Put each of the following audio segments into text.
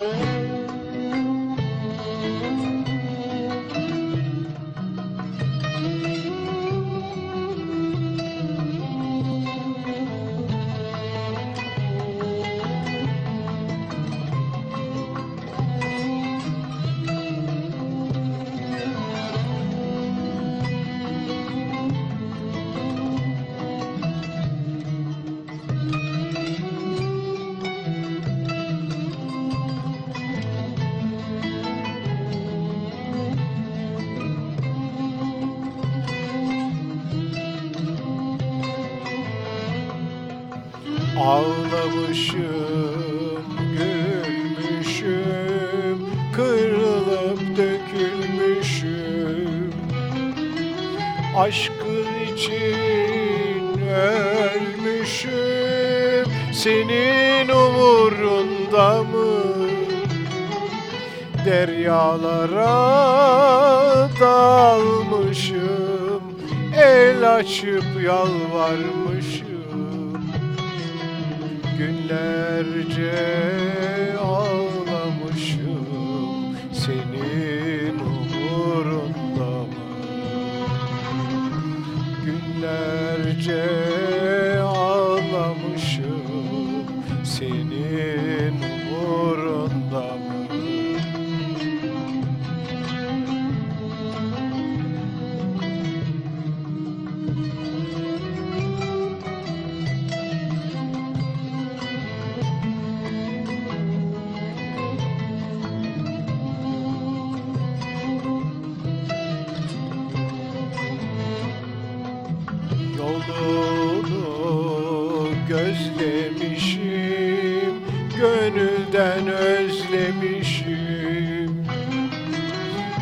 Mm-hmm. Ağlamışım, gülmüşüm, kırılıp dökülmüşüm. Aşkın için ölmüşüm, senin umurunda mı? Deryalara dalmışım, el açıp yalvarmışım. Günlerce ağlamışım Senin umurunda mı? Günlerce Yolunu gözlemişim Gönülden özlemişim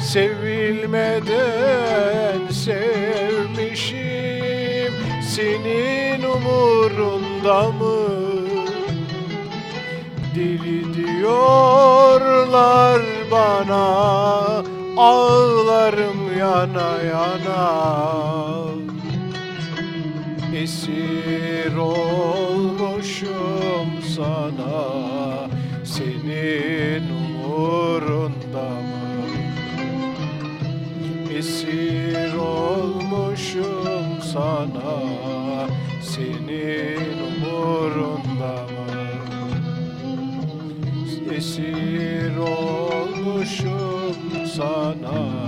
Sevilmeden sevmişim Senin umurunda mı? Deli diyorlar bana Ağlarım yana yana Esir olmuşum sana Senin umurunda mı? Esir olmuşum sana Senin umurunda mı? Esir olmuşum sana